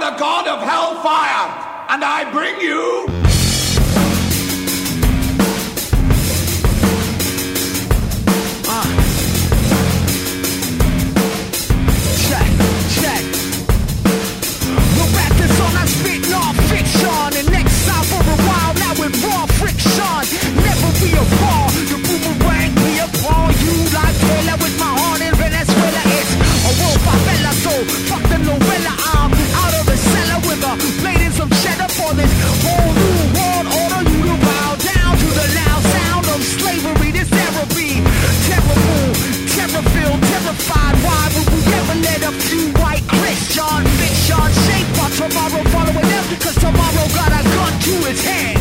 the god of hellfire, and I bring you. Sean and time for a while now with raw friction. Never be apart. its head.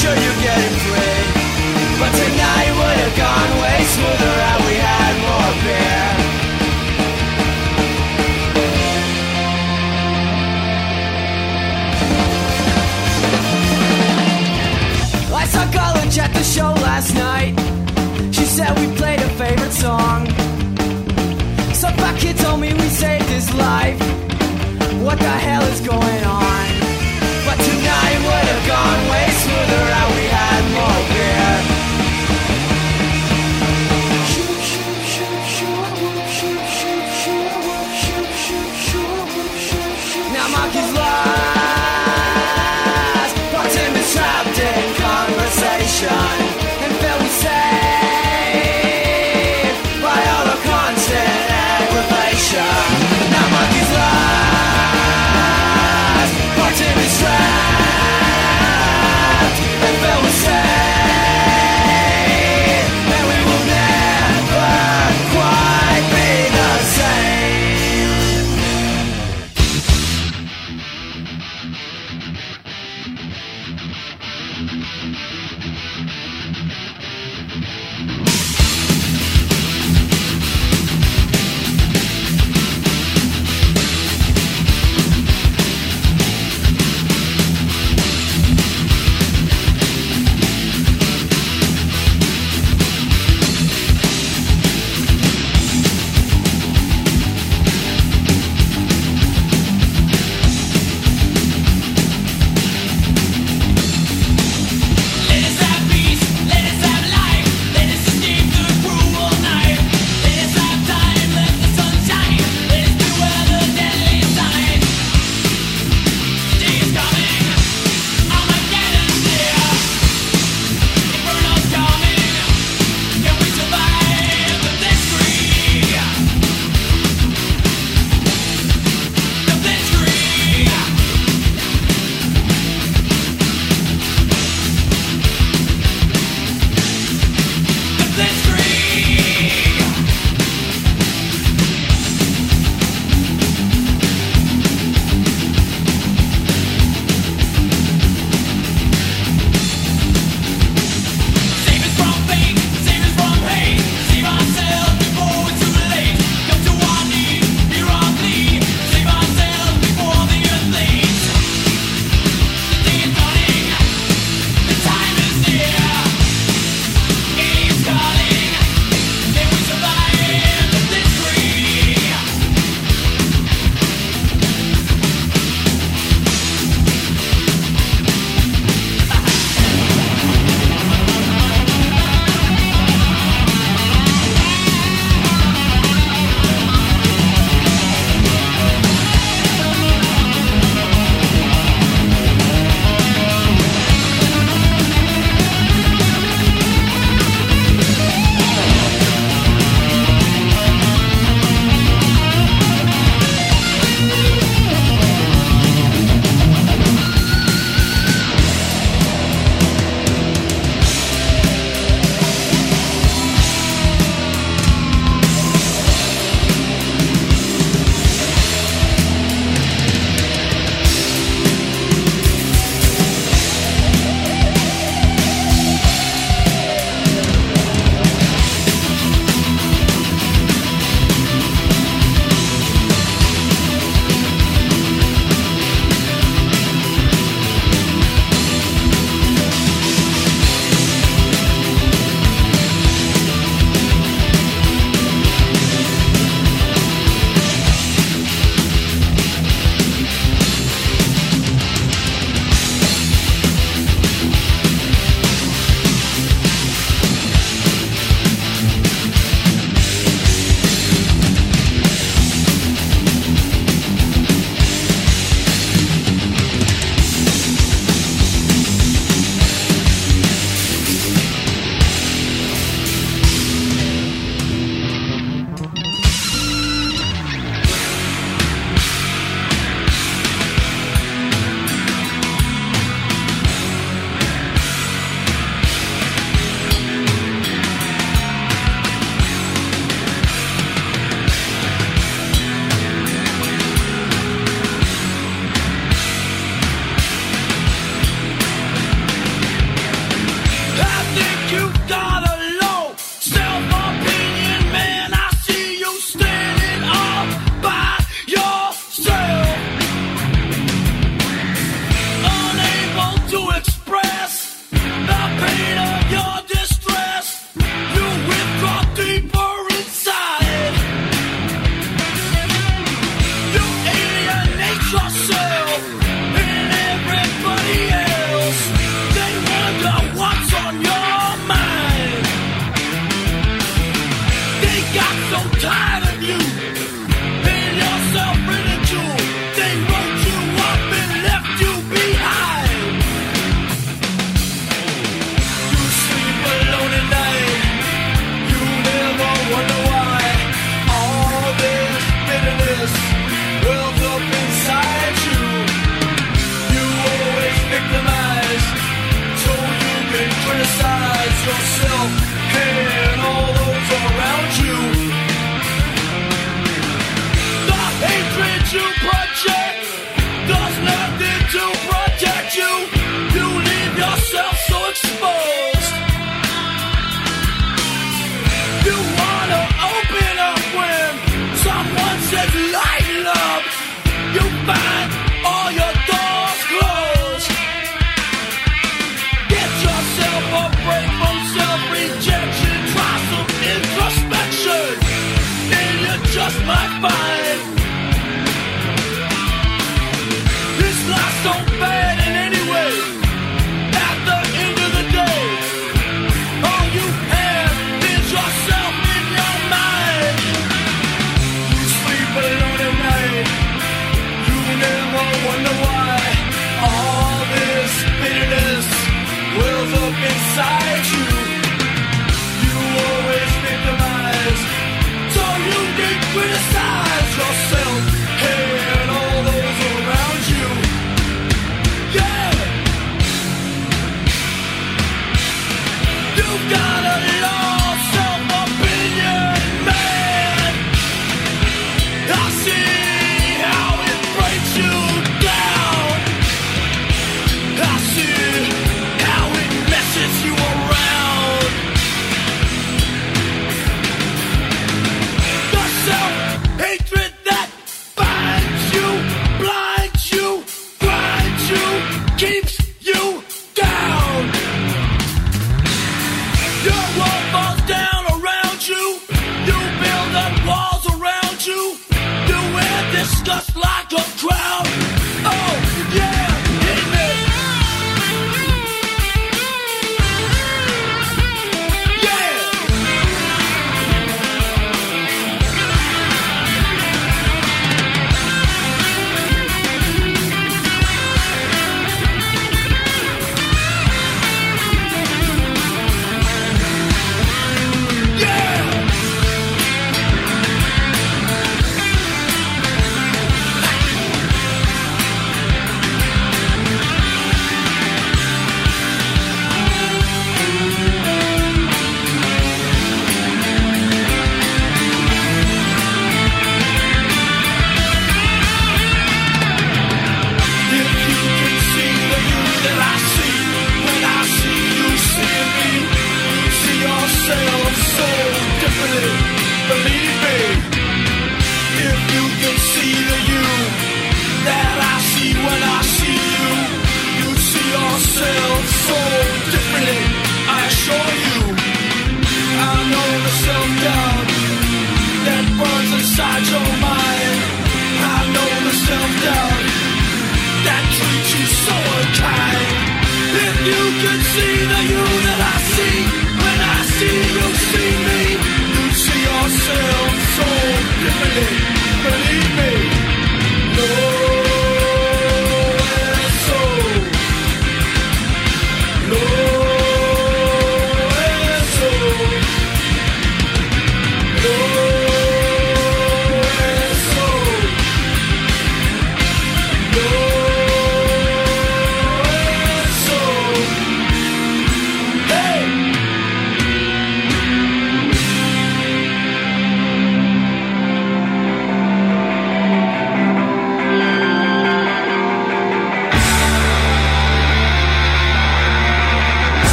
sure you get it free. But tonight would have gone way smoother had we had more beer. I saw college at the show last night. She said we played her favorite song. Some kid told me we saved his life. What the hell is going on? would have gone way smoother had we had more beer.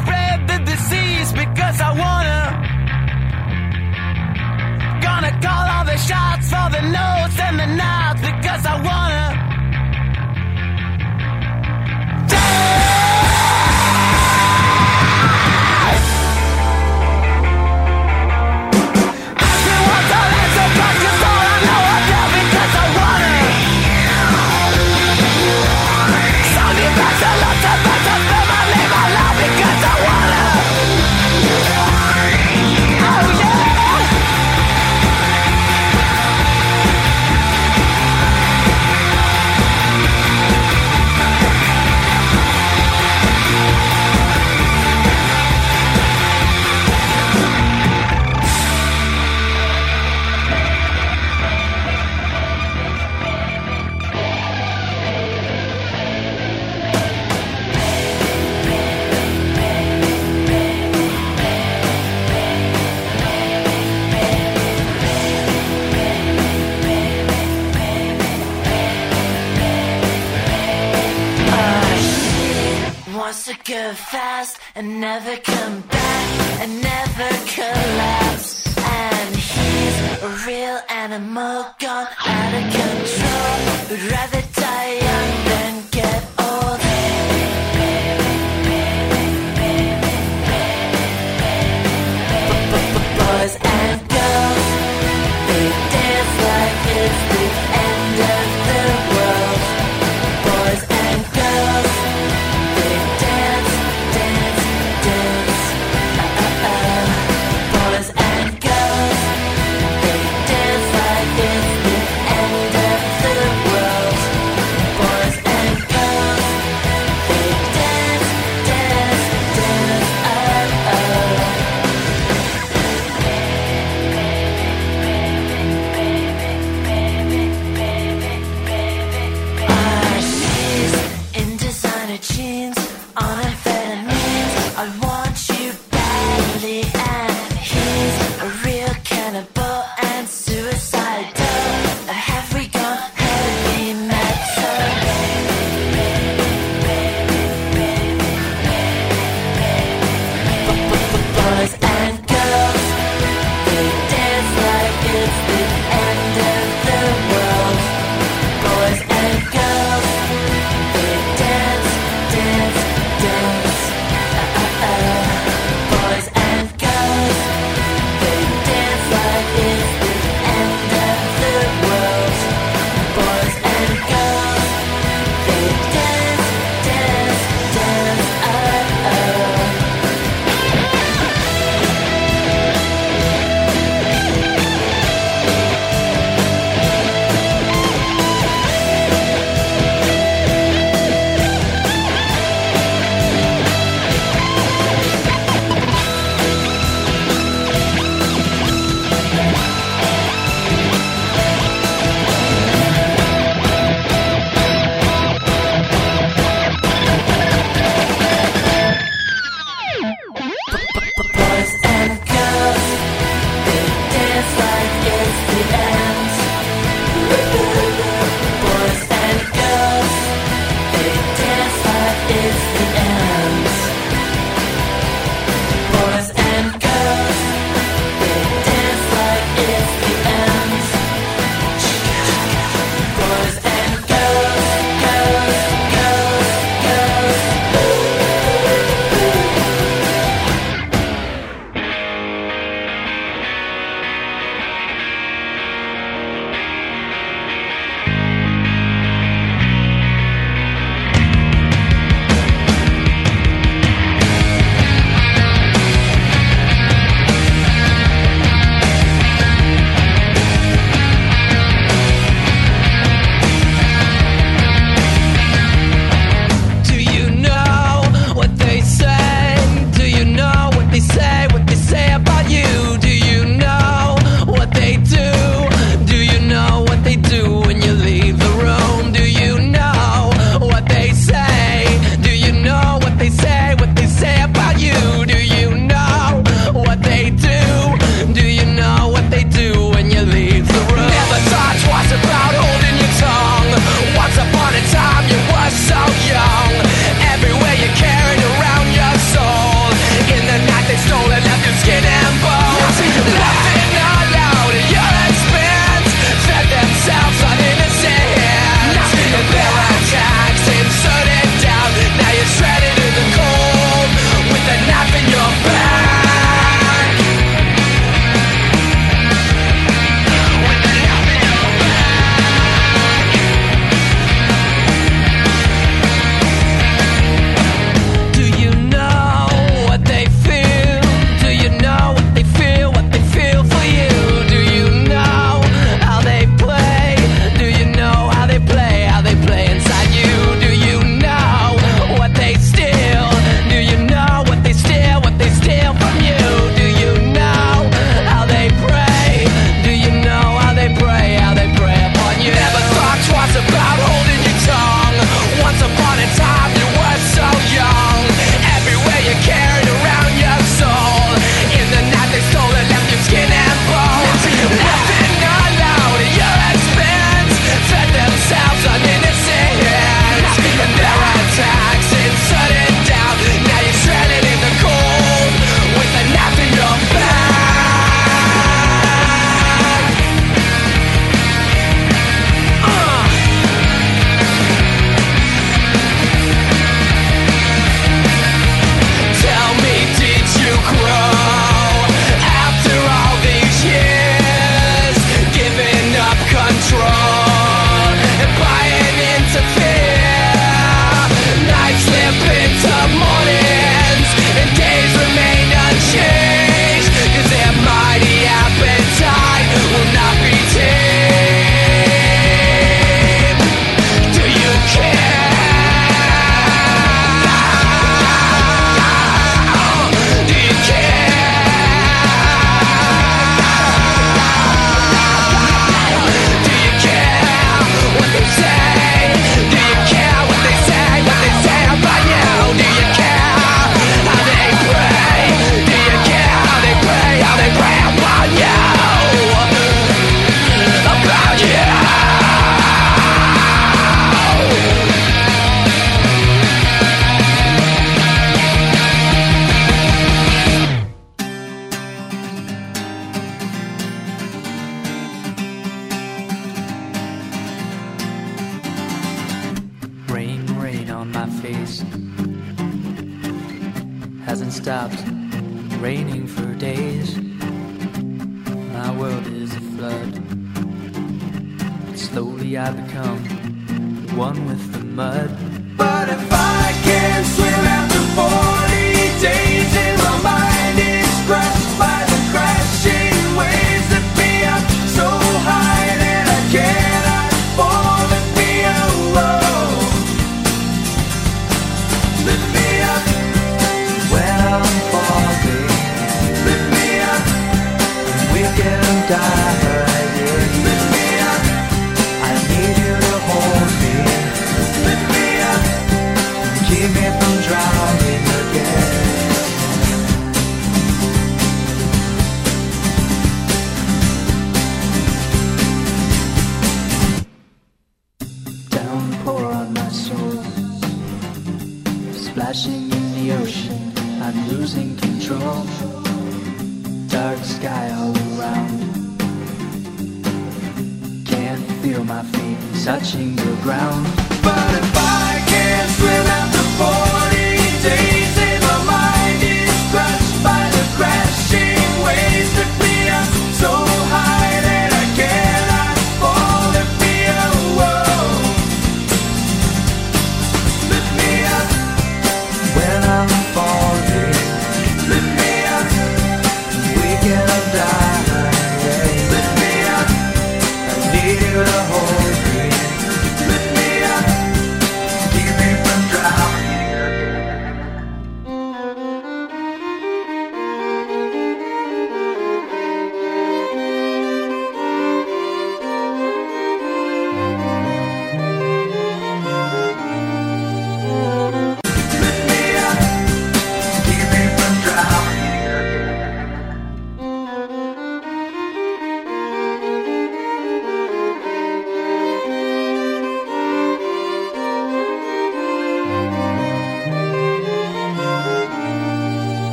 spread the disease because I wanna. Gonna call all the shots for the notes and the nods because I wanna. go fast and never come back and never collapse. And he's a real animal gone out of control. Would rather die young.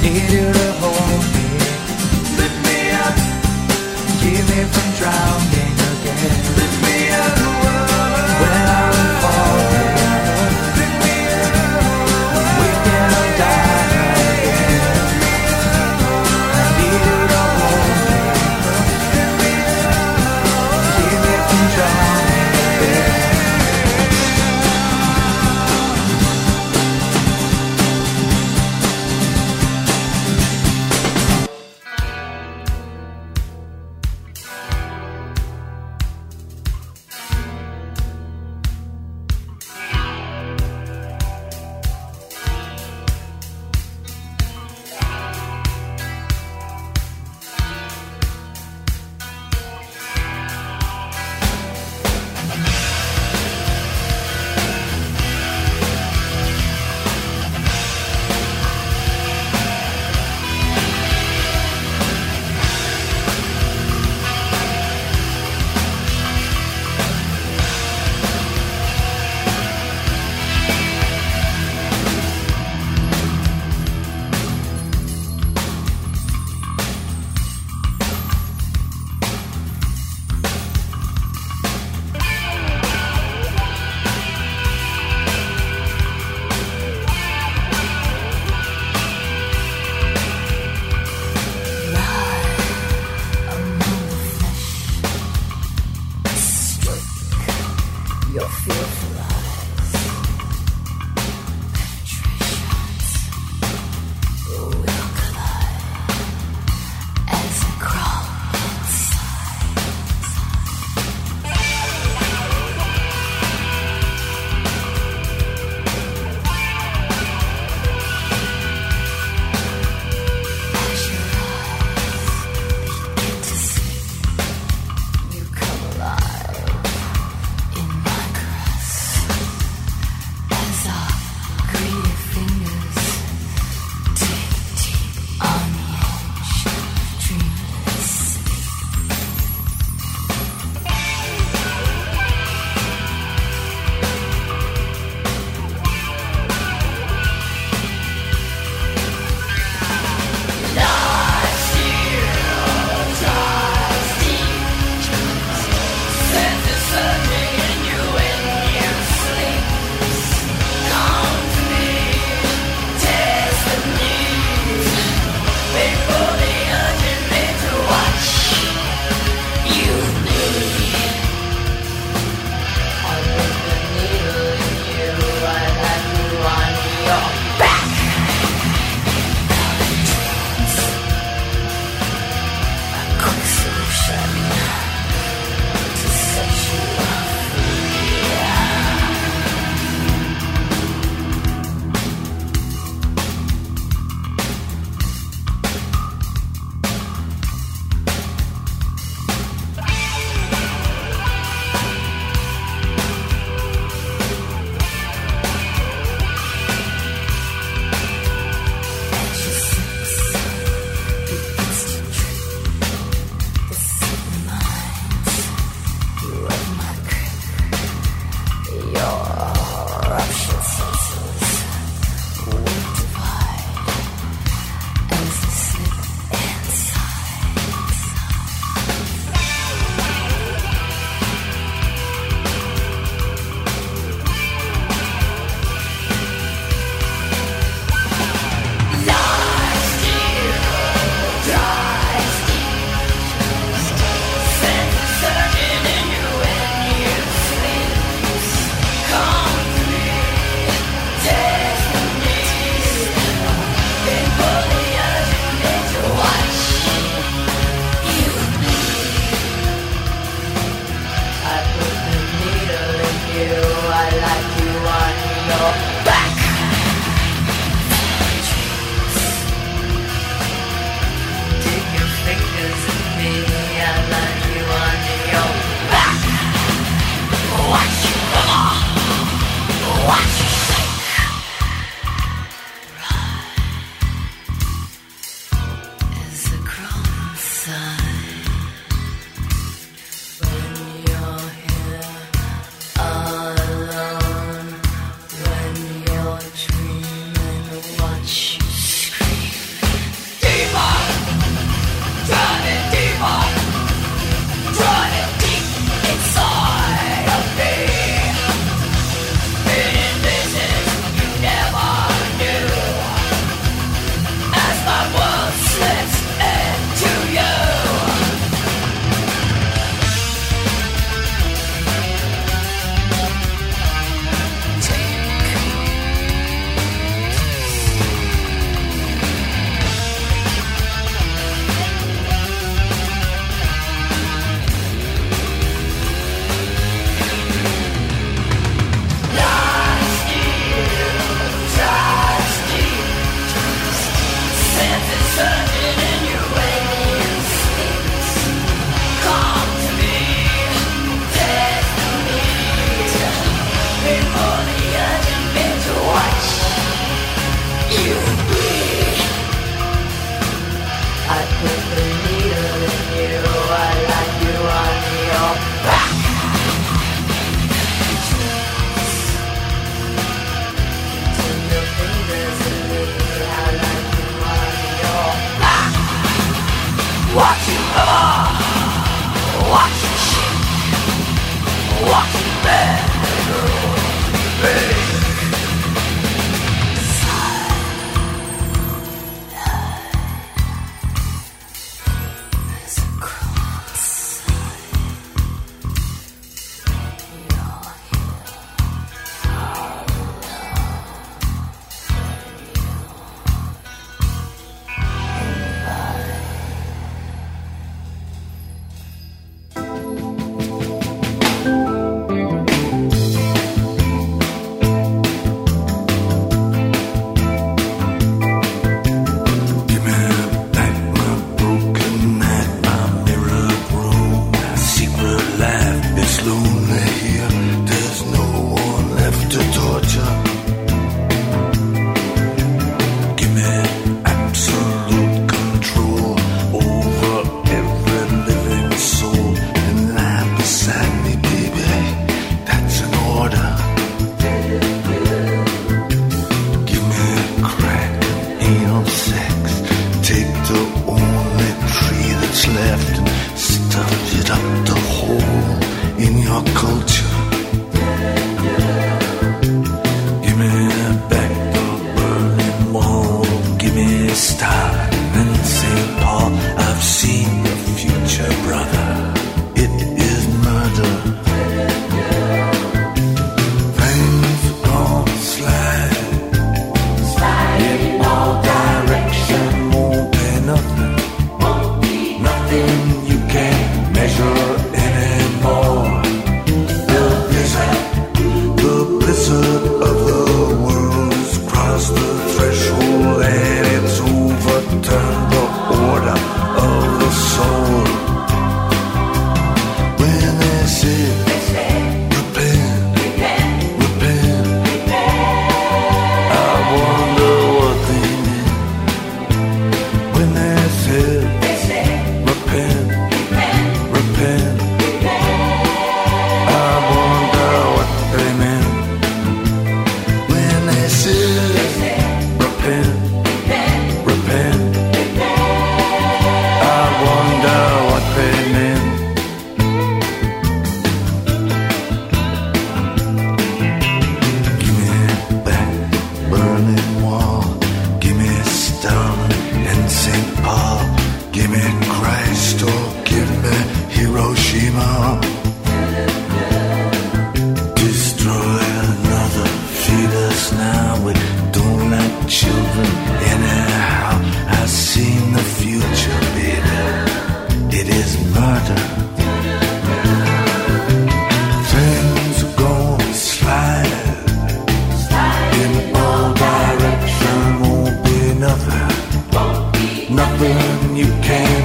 I came